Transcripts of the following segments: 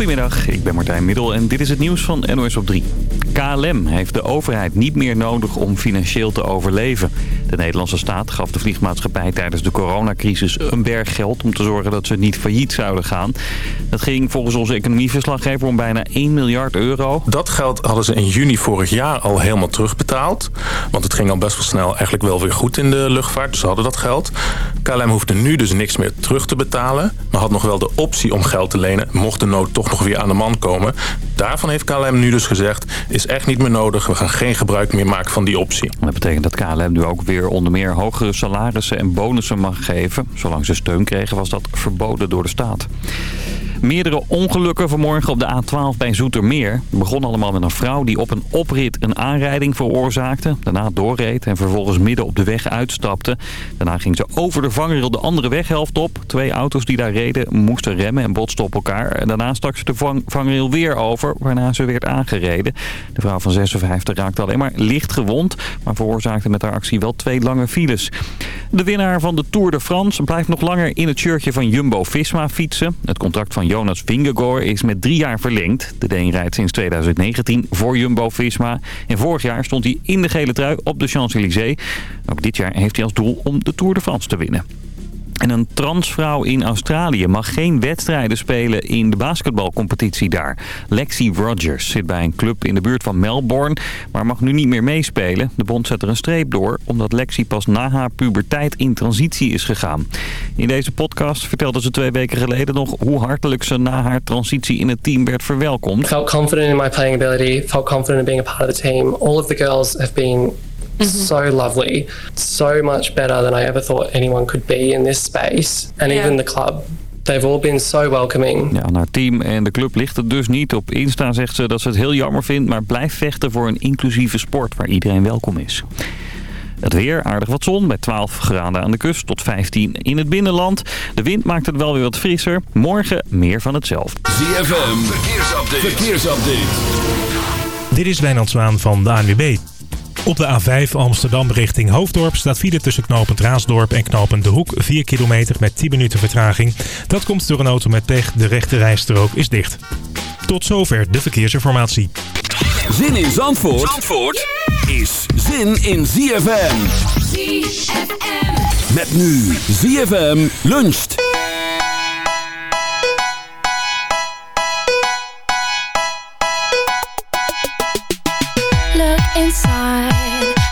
Goedemiddag, ik ben Martijn Middel en dit is het nieuws van NOS op 3. KLM heeft de overheid niet meer nodig om financieel te overleven. De Nederlandse staat gaf de vliegmaatschappij tijdens de coronacrisis een berg geld... om te zorgen dat ze niet failliet zouden gaan. Dat ging volgens onze economieverslaggever om bijna 1 miljard euro. Dat geld hadden ze in juni vorig jaar al helemaal terugbetaald. Want het ging al best wel snel eigenlijk wel weer goed in de luchtvaart. Dus ze hadden dat geld. KLM hoefde nu dus niks meer terug te betalen. Maar had nog wel de optie om geld te lenen... mocht de nood toch nog weer aan de man komen. Daarvan heeft KLM nu dus gezegd... is echt niet meer nodig. We gaan geen gebruik meer maken van die optie. Dat betekent dat KLM nu ook weer onder meer hogere salarissen en bonussen mag geven. Zolang ze steun kregen was dat verboden door de staat. Meerdere ongelukken vanmorgen op de A12 bij Zoetermeer. Het begon allemaal met een vrouw die op een oprit een aanrijding veroorzaakte. Daarna doorreed en vervolgens midden op de weg uitstapte. Daarna ging ze over de vangrail de andere weghelft op. Twee auto's die daar reden moesten remmen en botsten op elkaar. Daarna stak ze de vang vangrail weer over, waarna ze werd aangereden. De vrouw van 56 raakte alleen maar licht gewond, maar veroorzaakte met haar actie wel twee lange files. De winnaar van de Tour de France blijft nog langer in het shirtje van Jumbo-Visma fietsen. Het contract van Jonas Vingegaard is met drie jaar verlengd. De Deen rijdt sinds 2019 voor Jumbo-Visma. En vorig jaar stond hij in de gele trui op de Champs-Élysées. Ook dit jaar heeft hij als doel om de Tour de France te winnen. En een transvrouw in Australië mag geen wedstrijden spelen in de basketbalcompetitie daar. Lexi Rogers zit bij een club in de buurt van Melbourne, maar mag nu niet meer meespelen. De bond zet er een streep door, omdat Lexi pas na haar puberteit in transitie is gegaan. In deze podcast vertelde ze twee weken geleden nog hoe hartelijk ze na haar transitie in het team werd verwelkomd. Felt confident in my playing ability, felt confident in being a part of the team. All of the girls have been so lovely, so much better than I ever thought anyone could be in this space. And Yeah. even the club. They've all been so welcoming. Ja, aan haar team en de club ligt het dus niet. Op Insta zegt ze dat ze het heel jammer vindt, maar blijft vechten voor een inclusieve sport waar iedereen welkom is. Het weer, aardig wat zon, bij 12 graden aan de kust tot 15 in het binnenland. De wind maakt het wel weer wat frisser. Morgen meer van hetzelfde. ZFM, verkeersupdate. verkeersupdate. Dit is Wijnand Zwaan van de ANWB. Op de A5 Amsterdam richting Hoofddorp staat file tussen knooppunt Raasdorp en knooppunt De Hoek. 4 kilometer met 10 minuten vertraging. Dat komt door een auto met pech. De rechte rijstrook is dicht. Tot zover de verkeersinformatie. Zin in Zandvoort, Zandvoort is zin in ZFM. ZFM. Met nu ZFM luncht.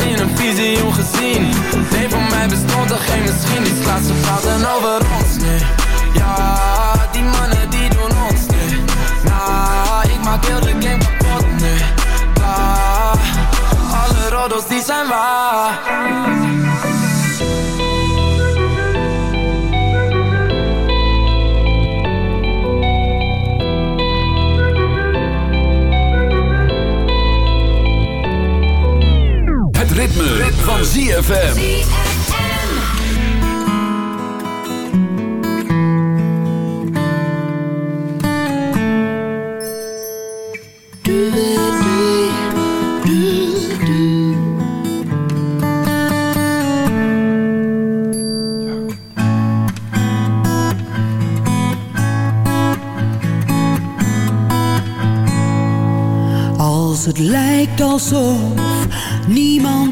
een visie gezien Nee, voor mij bestond er geen misschien. Iets laatste vader en over van ZFM. Als het lijkt alsof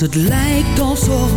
Het lijkt alsof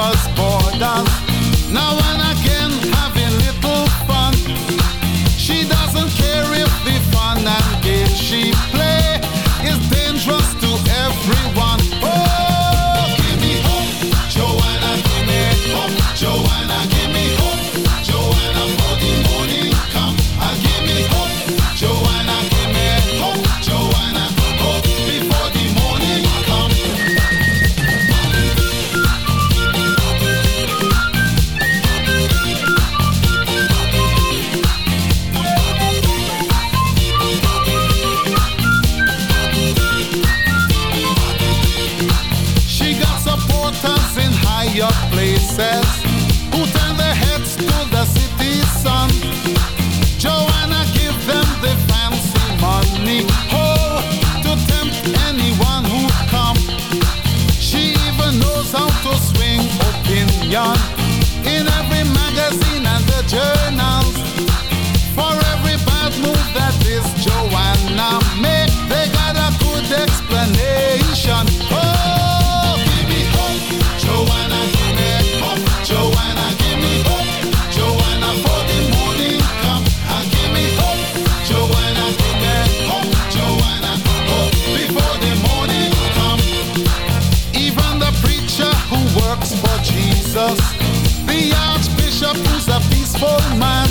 was born Jesus, the Archbishop is a peaceful man.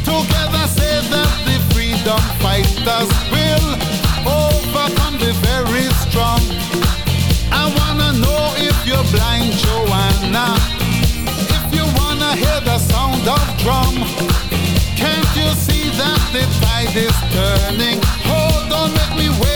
Together say that the freedom fighters will overcome the very strong. I wanna know if you're blind, Joanna. If you wanna hear the sound of drum, can't you see that the tide is turning? Hold on, let me wait.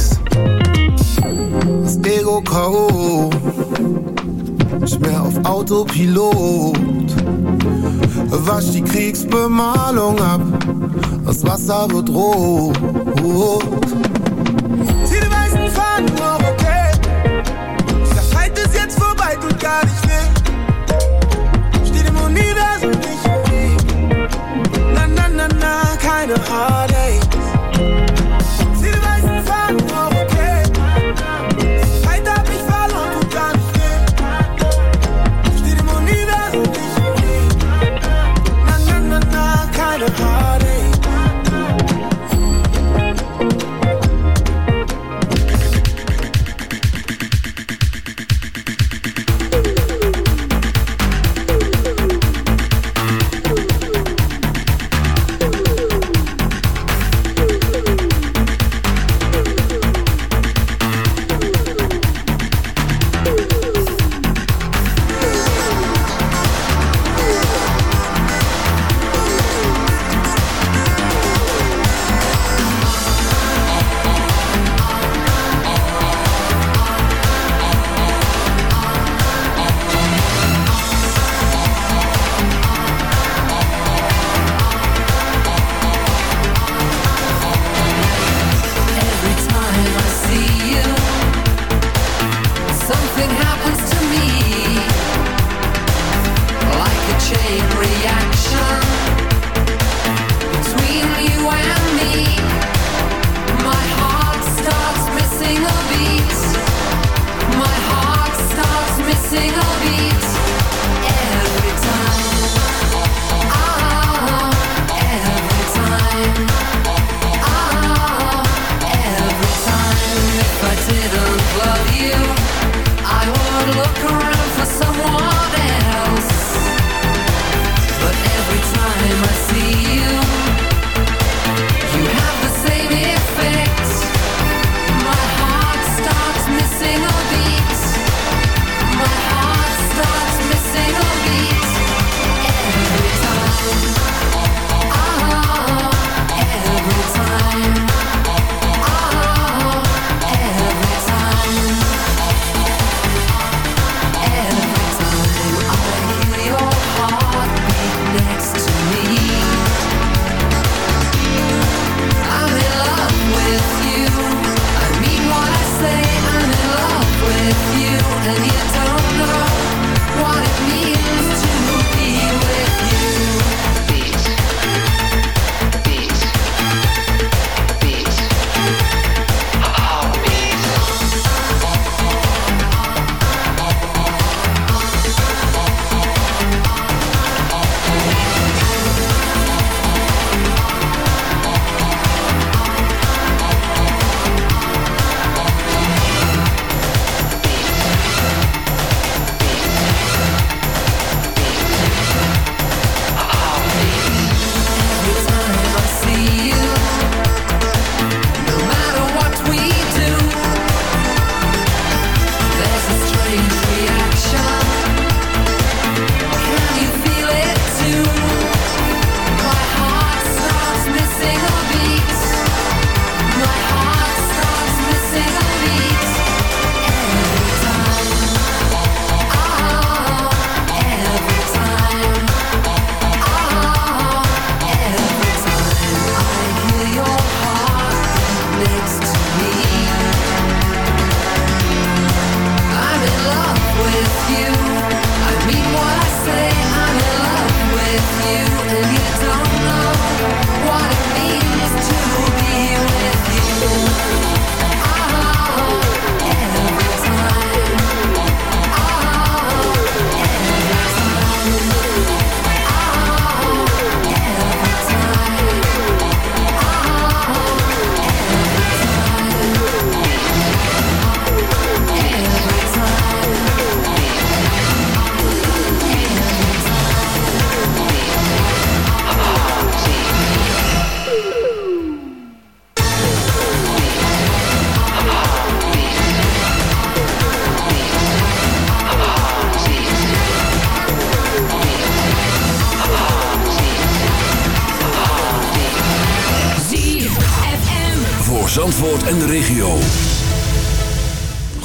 K.O. Nicht mehr auf Autopilot. Wasch die Kriegsbemalung ab. Das Wasser wird rot.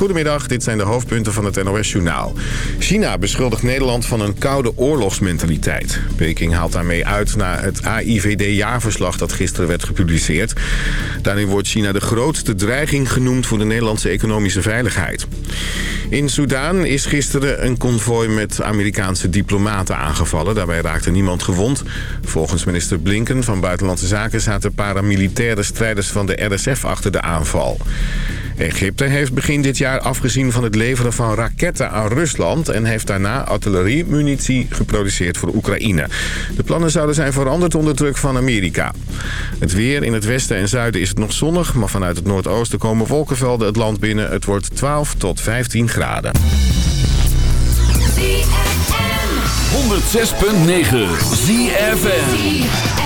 Goedemiddag, dit zijn de hoofdpunten van het NOS-journaal. China beschuldigt Nederland van een koude oorlogsmentaliteit. Peking haalt daarmee uit naar het AIVD-jaarverslag dat gisteren werd gepubliceerd. Daarin wordt China de grootste dreiging genoemd voor de Nederlandse economische veiligheid. In Soedan is gisteren een konvooi met Amerikaanse diplomaten aangevallen. Daarbij raakte niemand gewond. Volgens minister Blinken van Buitenlandse Zaken zaten paramilitaire strijders van de RSF achter de aanval. Egypte heeft begin dit jaar afgezien van het leveren van raketten aan Rusland... en heeft daarna artilleriemunitie geproduceerd voor Oekraïne. De plannen zouden zijn veranderd onder druk van Amerika. Het weer in het westen en zuiden is het nog zonnig... maar vanuit het noordoosten komen wolkenvelden het land binnen. Het wordt 12 tot 15 graden. 106.9 ZFN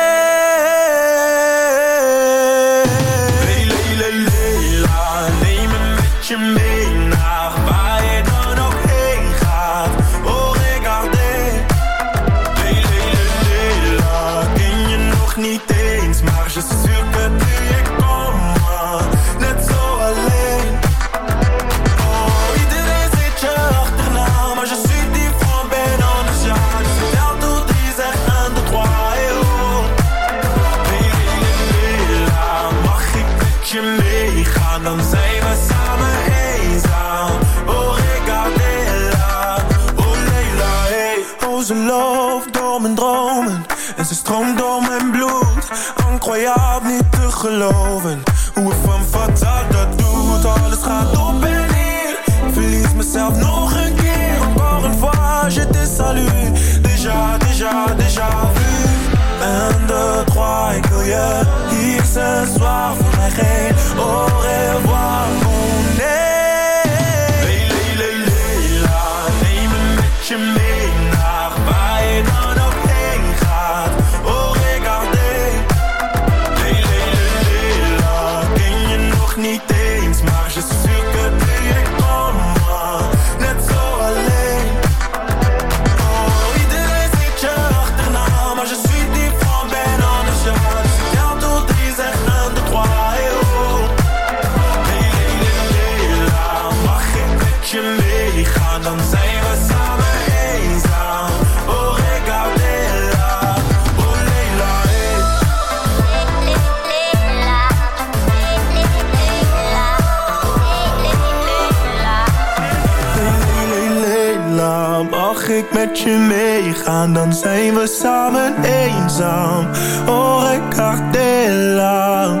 Als je meegaan, dan zijn we samen eenzaam. Oh, ik lang.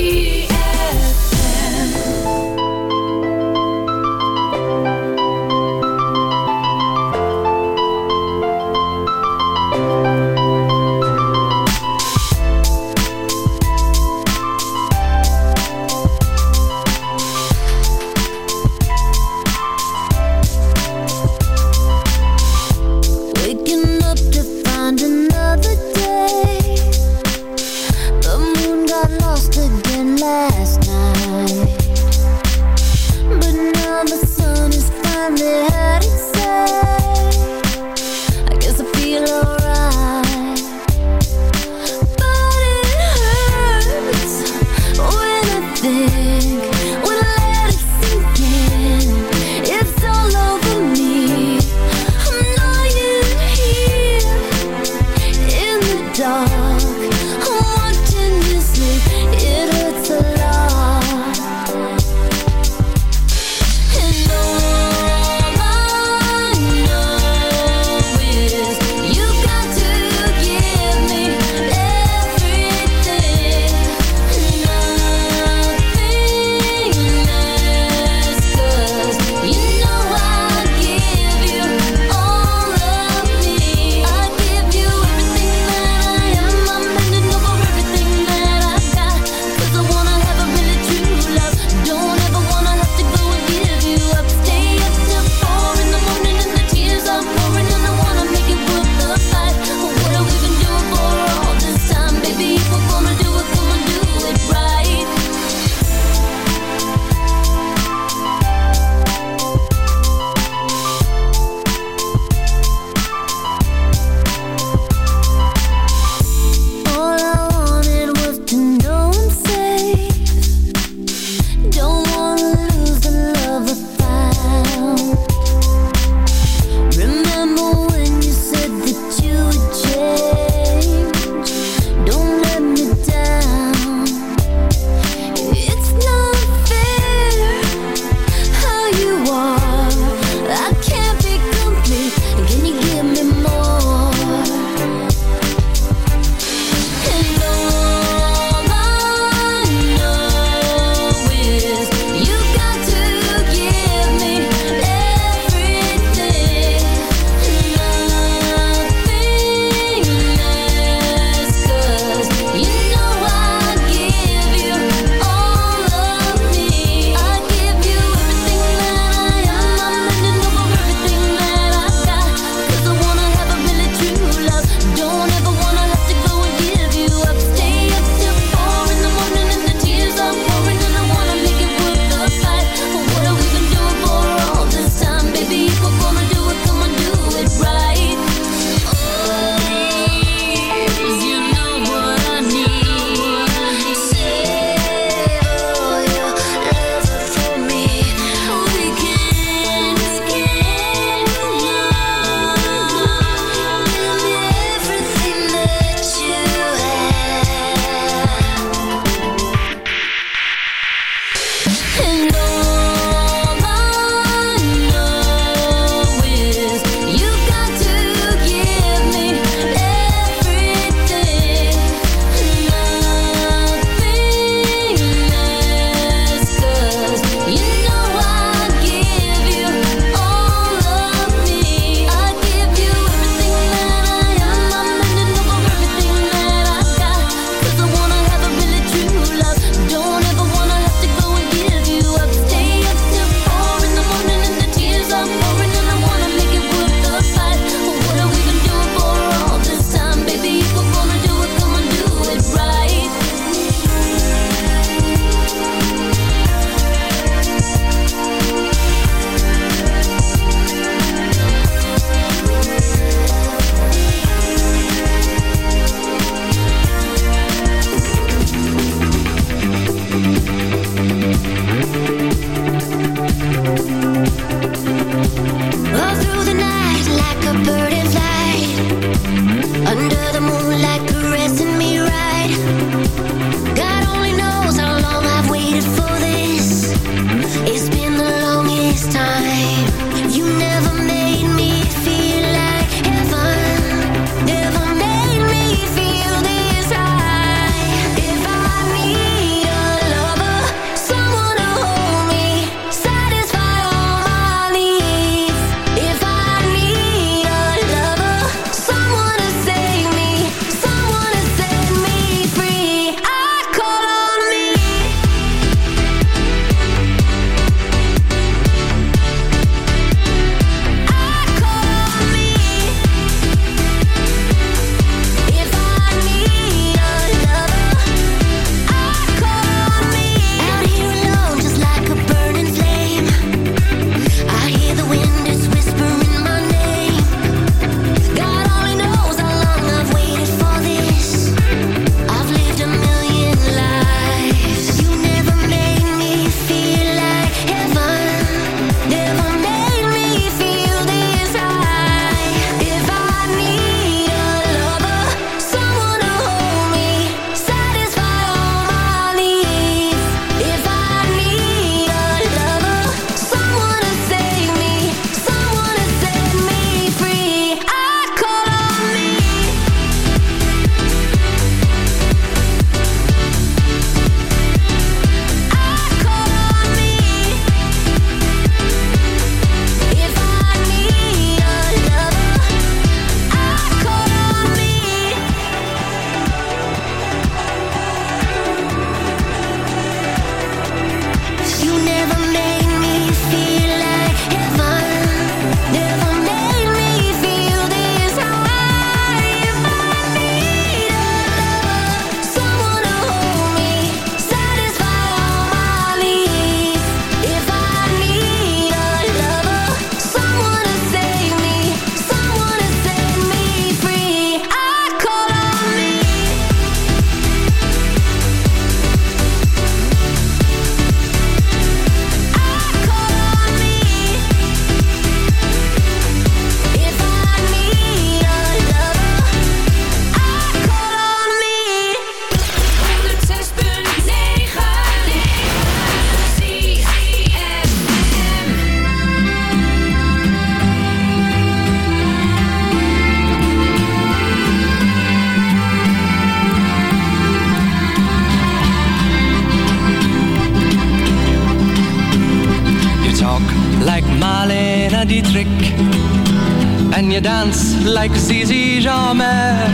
Like Zizi Jamais.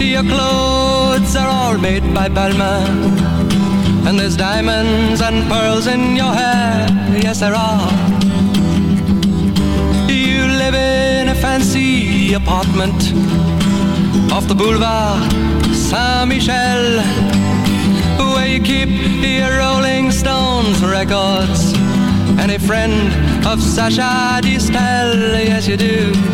Your clothes are all made by Balmain, and there's diamonds and pearls in your hair. Yes, there are. You live in a fancy apartment off the boulevard Saint Michel, where you keep your Rolling Stones records and a friend of Sasha Distel. Yes, you do.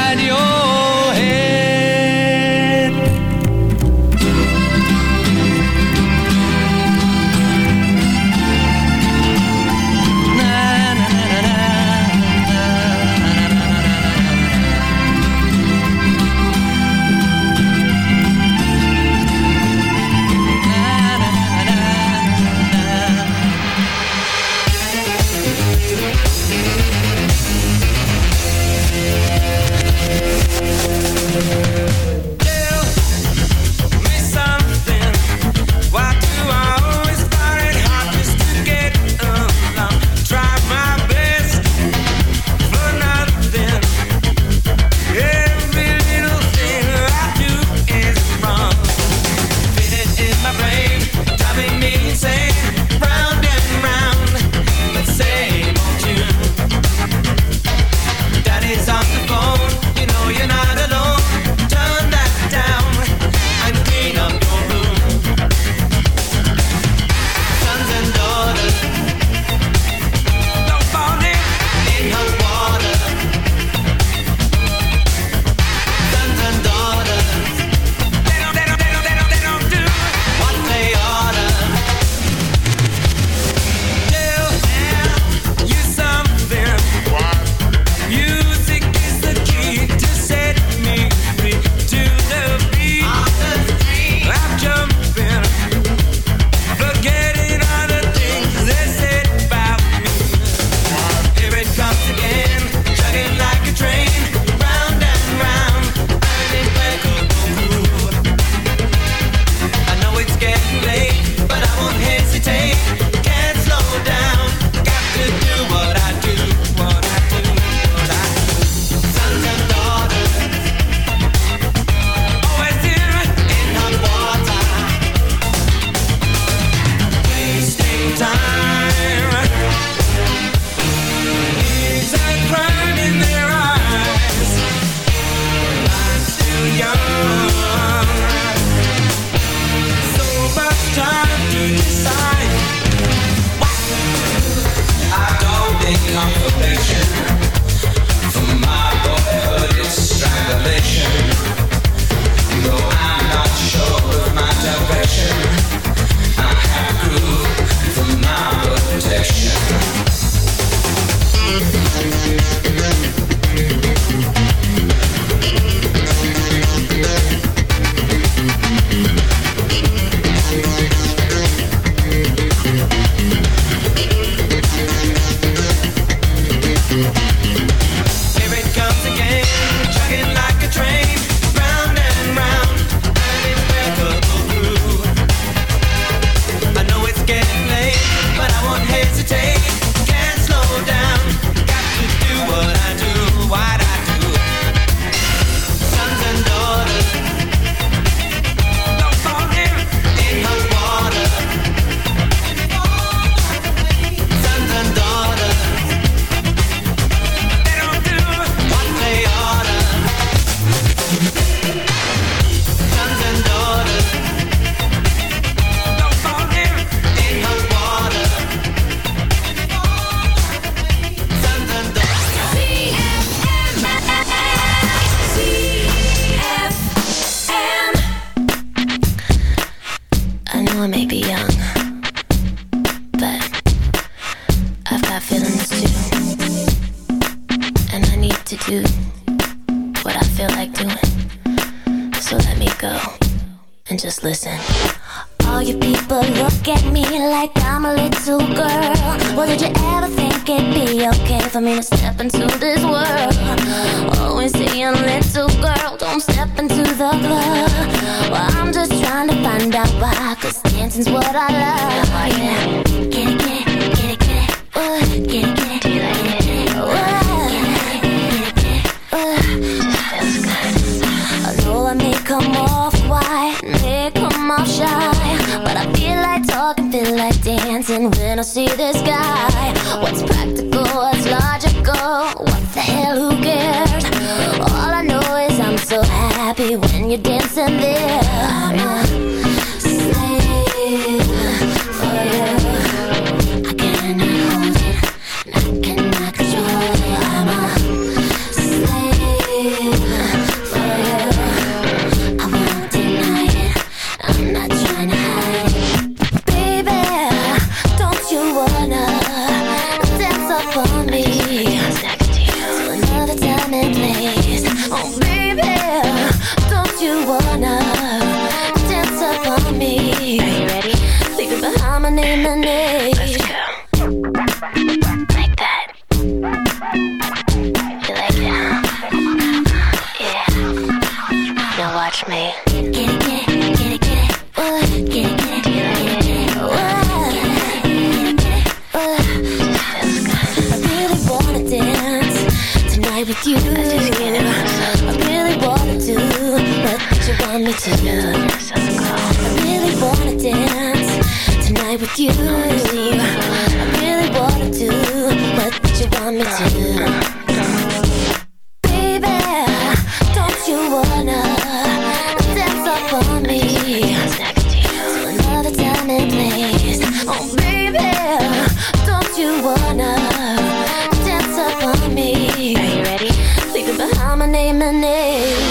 see this guy away.